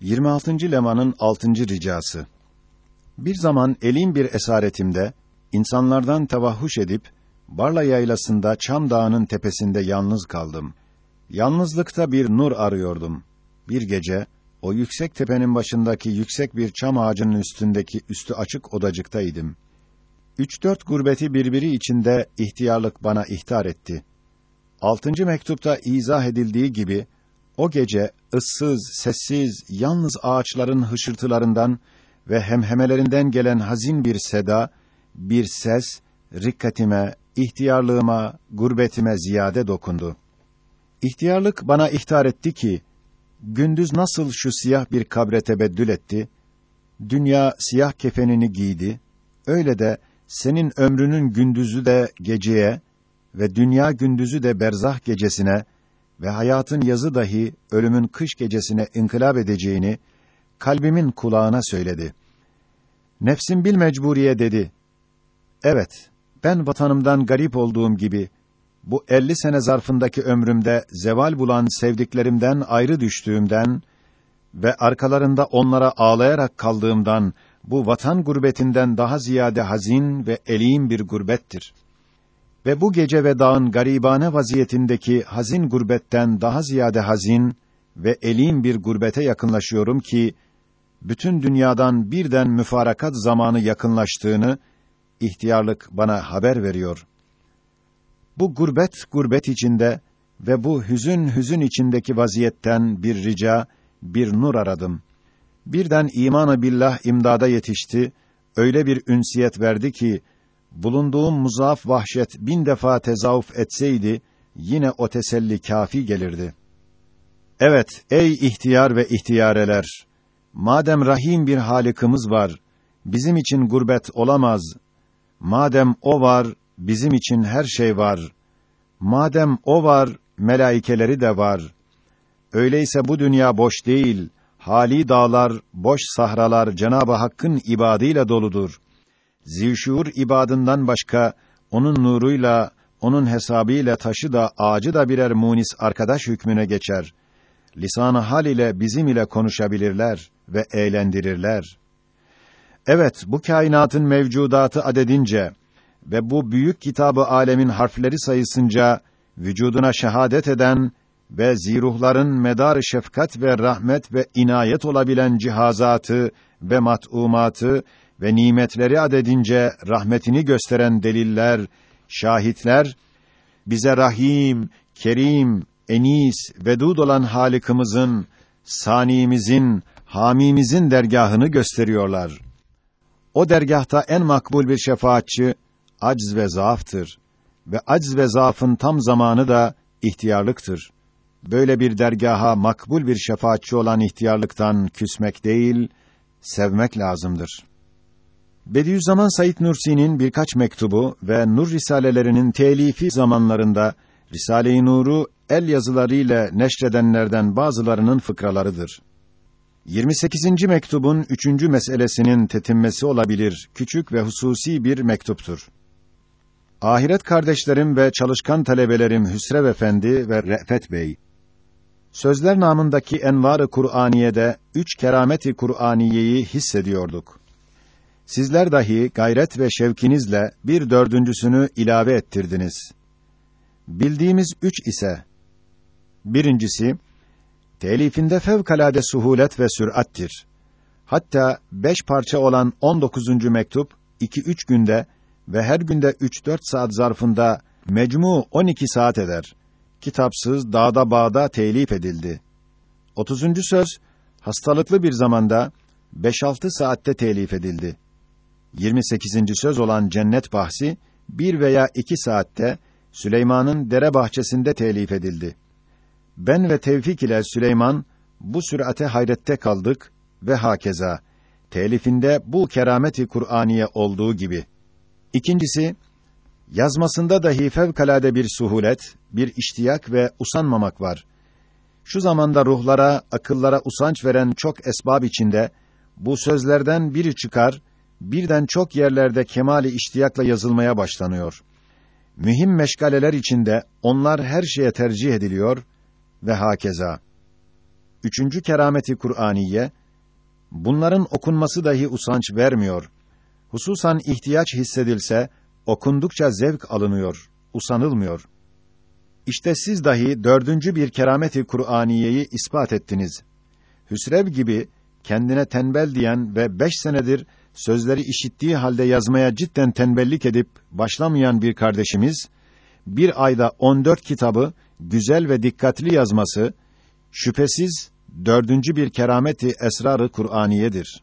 26. lemanın 6. ricası. Bir zaman elim bir esaretimde insanlardan tevahhuş edip Barla yaylasında Çam Dağı'nın tepesinde yalnız kaldım. Yalnızlıkta bir nur arıyordum. Bir gece o yüksek tepenin başındaki yüksek bir çam ağacının üstündeki üstü açık odacıktaydım. Üç dört gurbeti birbiri içinde ihtiyarlık bana ihtar etti. Altıncı mektupta izah edildiği gibi o gece ıssız, sessiz, yalnız ağaçların hışırtılarından ve hemhemelerinden gelen hazin bir seda, bir ses, rikkatime, ihtiyarlığıma, gurbetime ziyade dokundu. İhtiyarlık bana ihtar etti ki, gündüz nasıl şu siyah bir kabre tebeddül etti, dünya siyah kefenini giydi, öyle de senin ömrünün gündüzü de geceye ve dünya gündüzü de berzah gecesine ve hayatın yazı dahi ölümün kış gecesine inkılap edeceğini kalbimin kulağına söyledi. Nefsim bil mecburiye dedi. Evet, ben vatanımdan garip olduğum gibi bu elli sene zarfındaki ömrümde zeval bulan sevdiklerimden ayrı düştüğümden ve arkalarında onlara ağlayarak kaldığımdan bu vatan gurbetinden daha ziyade hazin ve elim bir gurbettir. Ve bu gece ve dağın garibane vaziyetindeki hazin gurbetten daha ziyade hazin ve elim bir gurbete yakınlaşıyorum ki bütün dünyadan birden müfarakat zamanı yakınlaştığını ihtiyarlık bana haber veriyor. Bu gurbet gurbet içinde ve bu hüzün hüzün içindeki vaziyetten bir rica, bir nur aradım. Birden imanı billah imdada yetişti, öyle bir ünsiyet verdi ki, bulunduğum muzaaf vahşet bin defa tezavuf etseydi, yine o teselli kafi gelirdi. Evet, ey ihtiyar ve ihtiyareler! Madem rahim bir halikimiz var, bizim için gurbet olamaz. Madem o var, bizim için her şey var. Madem o var, melaikeleri de var. Öyleyse bu dünya boş değil, hali dağlar, boş sahralar Cenab-ı Hakk'ın ibadıyla doludur. Zişur ibadından başka onun nuruyla, onun hesabıyla taşı da ağacı da birer munis arkadaş hükmüne geçer. Lisan-ı hal ile bizim ile konuşabilirler ve eğlendirirler. Evet, bu kainatın mevcudatı adedince ve bu büyük kitabı alemin harfleri sayısınca vücuduna şehadet eden ve ziruhların medar şefkat ve rahmet ve inayet olabilen cihazatı ve mat'umatı ve nimetleri adedince rahmetini gösteren deliller, şahitler bize Rahim, Kerim, Enis, Vedud olan Halikimizin, sanimizin, hamimizin dergahını gösteriyorlar. O dergahta en makbul bir şefaatçi acz ve zaaftır ve acz ve zaafın tam zamanı da ihtiyarlıktır. Böyle bir dergaha makbul bir şefaatçi olan ihtiyarlıktan küsmek değil, sevmek lazımdır. Bediüzzaman Said Nursi'nin birkaç mektubu ve Nur risalelerinin telifi zamanlarında Risale-i Nur'u el yazılarıyla neşredenlerden bazılarının fıkralarıdır. 28. mektubun üçüncü meselesinin tetinmesi olabilir, küçük ve hususi bir mektuptur. Ahiret kardeşlerim ve çalışkan talebelerim Hüsrev Efendi ve Re'fet Bey, Sözler namındaki envar-ı Kur'aniye'de üç kerameti Kur'aniyeyi hissediyorduk. Sizler dahi gayret ve şevkinizle bir dördüncüsünü ilave ettirdiniz. Bildiğimiz üç ise, birincisi, telifinde fevkalade suhulet ve sürattir. Hatta beş parça olan on dokuzuncu mektup, iki üç günde ve her günde üç dört saat zarfında mecmu on iki saat eder. Kitapsız, dağda bağda telif edildi. Otuzuncu söz, hastalıklı bir zamanda, beş altı saatte telif edildi. 28. söz olan cennet bahsi bir veya iki saatte Süleyman'ın dere bahçesinde telif edildi. Ben ve Tevfik ile Süleyman bu sürate hayrette kaldık ve hakeza telifinde bu kerameti Kur'aniye olduğu gibi. İkincisi yazmasında dahi fevkalade bir suhulet, bir iştiyak ve usanmamak var. Şu zamanda ruhlara, akıllara usanç veren çok esbab içinde bu sözlerden biri çıkar birden çok yerlerde kemali iştiyakla yazılmaya başlanıyor. Mühim meşgaleler içinde onlar her şeye tercih ediliyor ve hakeza. üçüncü kerameti Kur'aniye, bunların okunması dahi usanç vermiyor. Hususan ihtiyaç hissedilse, okundukça zevk alınıyor, usanılmıyor. İşte siz dahi dördüncü bir kerameti Kur'aniyeyi ispat ettiniz. Hüsrev gibi kendine tembel diyen ve beş senedir sözleri işittiği halde yazmaya cidden tembellik edip başlamayan bir kardeşimiz, bir ayda on dört kitabı güzel ve dikkatli yazması, şüphesiz dördüncü bir kerameti esrarı Kur'aniyedir.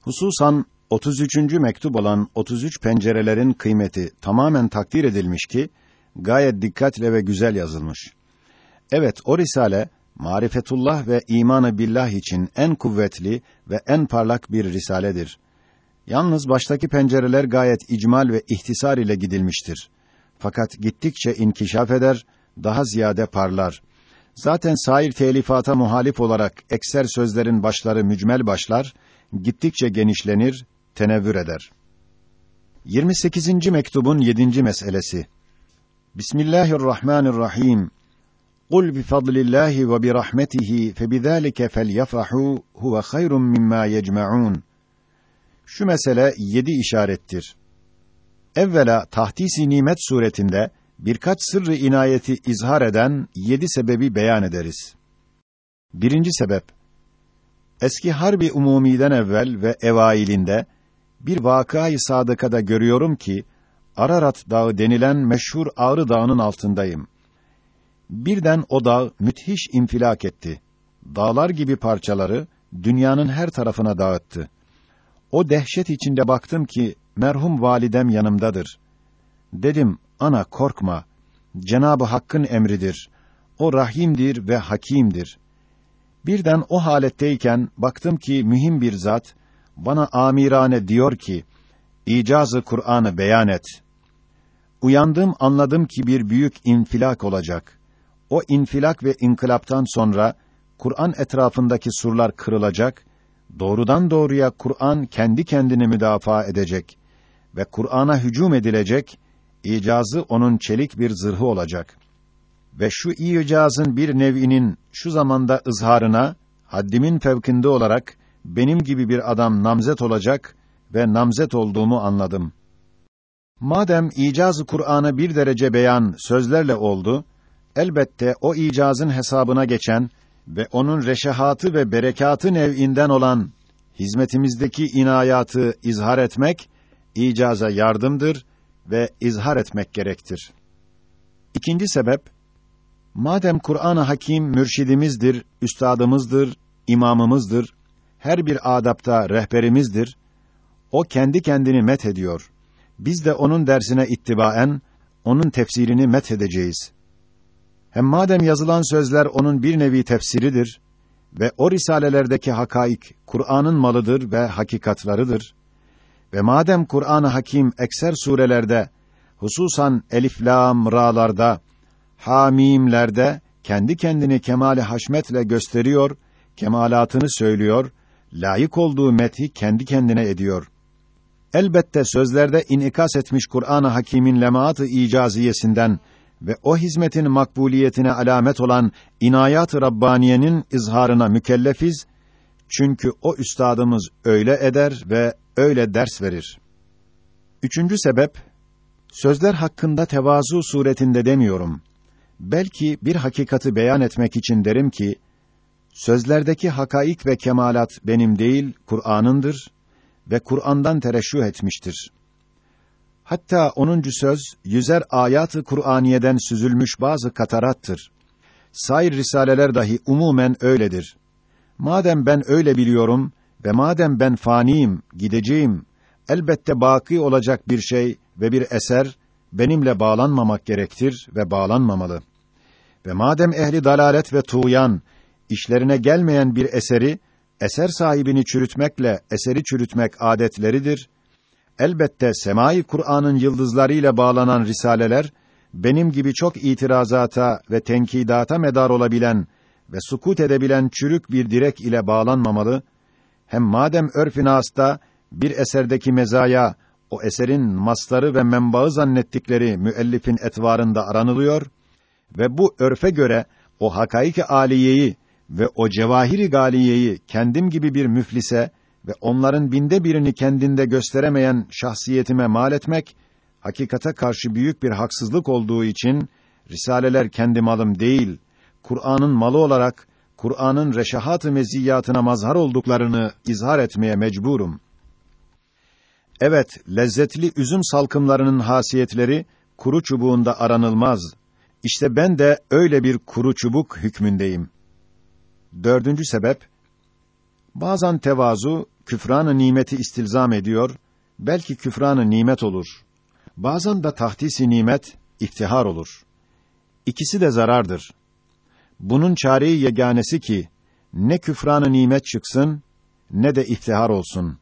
Hususan 33. mektup olan 33 pencerelerin kıymeti tamamen takdir edilmiş ki gayet dikkatle ve güzel yazılmış. Evet o risale marifetullah ve imanı billah için en kuvvetli ve en parlak bir risaledir. Yalnız baştaki pencereler gayet icmal ve ihtisar ile gidilmiştir. Fakat gittikçe inkişaf eder, daha ziyade parlar. Zaten sair telifata muhalif olarak ekser sözlerin başları mücmel başlar, gittikçe genişlenir, tenevvür eder. 28. mektubun 7. meselesi. Bismillahirrahmanirrahim. Kul bi fadlillahi ve bi rahmetihi fe bizalika felyafrahu huve hayrun mimma yecmaun. Şu mesele yedi işarettir. Evvela tahtisi nimet suretinde birkaç sırrı inayeti izhar eden yedi sebebi beyan ederiz. Birinci sebep, eski harbi umumiden evvel ve evailinde bir vakayı sadıkada görüyorum ki Ararat Dağı denilen meşhur Ağrı Dağı'nın altındayım. Birden o dağ müthiş infilak etti. Dağlar gibi parçaları dünyanın her tarafına dağıttı. O dehşet içinde baktım ki merhum validem yanımdadır. Dedim, ana korkma. Cenabı Hakk'ın emridir. O rahimdir ve hakimdir. Birden o haletteyken baktım ki mühim bir zat bana amirane diyor ki: İcazı Kur'an'ı beyan et. Uyandım, anladım ki bir büyük infilak olacak. O infilak ve inkılaptan sonra Kur'an etrafındaki surlar kırılacak, doğrudan doğruya Kur'an kendi kendini müdafaa edecek ve Kur'an'a hücum edilecek, icazı onun çelik bir zırhı olacak. Ve şu icazın bir nev'inin şu zamanda ızharına, haddimin fevkinde olarak, benim gibi bir adam namzet olacak ve namzet olduğumu anladım. Madem icazı Kur'an'ı bir derece beyan sözlerle oldu, elbette o icazın hesabına geçen ve onun reşahatı ve berekatı nev'inden olan hizmetimizdeki inayatı izhar etmek icaza yardımdır ve izhar etmek gerektir. İkinci sebep madem Kur'an-ı Hakim mürşidimizdir, üstadımızdır, imamımızdır, her bir adapta rehberimizdir. O kendi kendini met ediyor. Biz de onun dersine ittibaen onun tefsirini met edeceğiz. Hem madem yazılan sözler onun bir nevi tefsiridir ve o risalelerdeki hakaik Kur'an'ın malıdır ve hakikatlarıdır ve madem Kur'an-ı Hakim ekser surelerde hususan elif lam ra'larda hamimlerde kendi kendini kemale haşmetle gösteriyor, kemalatını söylüyor, layık olduğu methi kendi kendine ediyor. Elbette sözlerde inikas etmiş Kur'an-ı Hakîm'in lemaat-ı icaziyesinden ve o hizmetin makbuliyetine alamet olan inayat-ı rabbaniyenin izharına mükellefiz. Çünkü o üstadımız öyle eder ve öyle ders verir. Üçüncü sebep sözler hakkında tevazu suretinde demiyorum. Belki bir hakikati beyan etmek için derim ki sözlerdeki hakaik ve kemalat benim değil, Kur'an'ındır ve Kur'an'dan tereşüh etmiştir. Hatta onuncu söz, yüzer ayatı Kur'aniyeden süzülmüş bazı katarattır. Sair risaleler dahi umumen öyledir. Madem ben öyle biliyorum ve madem ben faniyim, gideceğim, elbette baki olacak bir şey ve bir eser benimle bağlanmamak gerektir ve bağlanmamalı. Ve madem ehli dalalet ve tuğyan işlerine gelmeyen bir eseri eser sahibini çürütmekle eseri çürütmek adetleridir. Elbette semai Kur'an'ın yıldızlarıyla bağlanan risaleler benim gibi çok itirazata ve tenkidata medar olabilen ve sukut edebilen çürük bir direk ile bağlanmamalı. Hem madem örf-i bir eserdeki mezaya o eserin mastarı ve menbaı zannettikleri müellifin etvarında aranılıyor ve bu örfe göre o hakaiki aliyeyi ve o cevahiri galiyeyi kendim gibi bir müflise ve onların binde birini kendinde gösteremeyen şahsiyetime mal etmek, hakikate karşı büyük bir haksızlık olduğu için, Risaleler kendi malım değil, Kur'an'ın malı olarak, Kur'an'ın reşahat-ı meziyatına mazhar olduklarını izhar etmeye mecburum. Evet, lezzetli üzüm salkımlarının hasiyetleri, kuru çubuğunda aranılmaz. İşte ben de öyle bir kuru çubuk hükmündeyim. Dördüncü sebep, bazen tevazu, küfranı nimeti istilzam ediyor, belki küfranı nimet olur. Bazen de tahtisi nimet, iftihar olur. İkisi de zarardır. Bunun çareyi yeganesi ki, ne küfranı nimet çıksın, ne de iftihar olsun.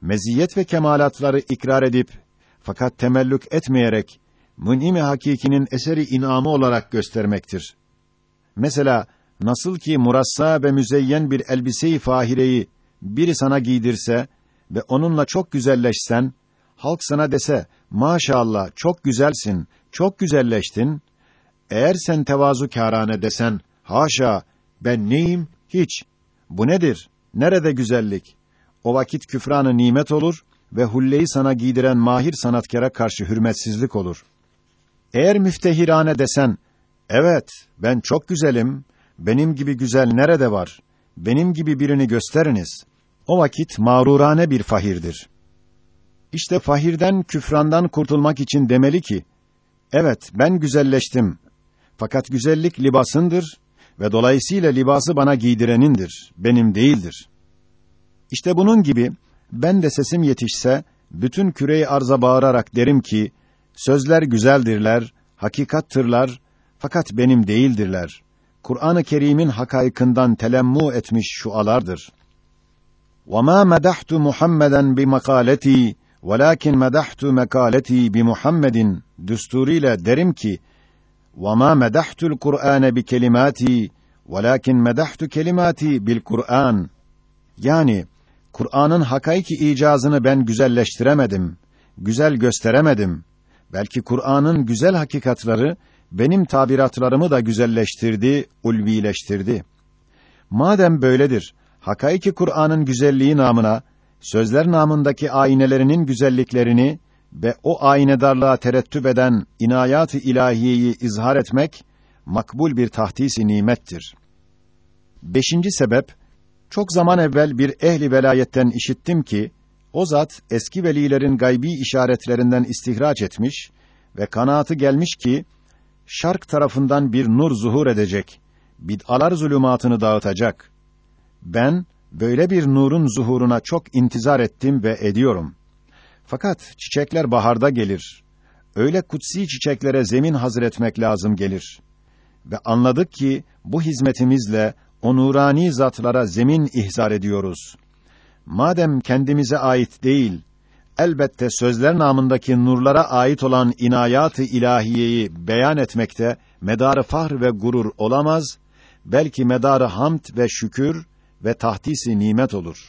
Meziyet ve kemalatları ikrar edip, fakat temellük etmeyerek, mün'im-i hakikinin eseri inamı olarak göstermektir. Mesela, nasıl ki murassa ve müzeyyen bir elbise-i fahireyi biri sana giydirse ve onunla çok güzelleşsen, halk sana dese, maşallah çok güzelsin, çok güzelleştin, eğer sen tevazu kârane desen, haşa, ben neyim? Hiç. Bu nedir? Nerede güzellik? O vakit küfranı nimet olur ve hulleyi sana giydiren mahir sanatkara karşı hürmetsizlik olur. Eğer müftehirane desen, evet, ben çok güzelim, benim gibi güzel nerede var? Benim gibi birini gösteriniz. O vakit mağrurane bir fahirdir. İşte fahirden, küfrandan kurtulmak için demeli ki, evet, ben güzelleştim. Fakat güzellik libasındır ve dolayısıyla libası bana giydirenindir, benim değildir. İşte bunun gibi, ben de sesim yetişse, bütün küreyi arza bağırarak derim ki, sözler güzeldirler, hakikattırlar, fakat benim değildirler. Kur'an-ı Kerim'in hakaykından telemmu etmiş şualardır. وَمَا مَدَحْتُ مُحَمَّدًا بِمَقَالَتِي وَلَكِنْ مَدَحْتُ مَقَالَتِي بِمُحَمَّدٍ düsturuyla derim ki وَمَا مَدَحْتُ الْقُرْآنَ بِكَلِمَاتِي وَلَكِنْ مَدَحْتُ كَلِمَاتِي بِالْقُرْآنِ Yani Kur'an'ın hakiki icazını ben güzelleştiremedim, güzel gösteremedim. Belki Kur'an'ın güzel hakikatları benim tabiratlarımı da güzelleştirdi, ulvileştirdi. Madem böyledir, hakaiki Kur'an'ın güzelliği namına, sözler namındaki aynelerinin güzelliklerini ve o aynedarlığa terettüp eden inayat-ı ilahiyeyi izhar etmek, makbul bir tahtisi nimettir. Beşinci sebep, çok zaman evvel bir ehli velayetten işittim ki, o zat eski velilerin gaybi işaretlerinden istihraç etmiş ve kanaatı gelmiş ki şark tarafından bir nur zuhur edecek, bid'alar zulümatını dağıtacak. Ben böyle bir nurun zuhuruna çok intizar ettim ve ediyorum. Fakat çiçekler baharda gelir. Öyle kutsi çiçeklere zemin hazır etmek lazım gelir. Ve anladık ki bu hizmetimizle o nurani zatlara zemin ihzar ediyoruz. Madem kendimize ait değil, elbette sözler namındaki nurlara ait olan inayat-ı ilahiyeyi beyan etmekte medarı fahr ve gurur olamaz, belki medarı hamd ve şükür ve tahdisi nimet olur.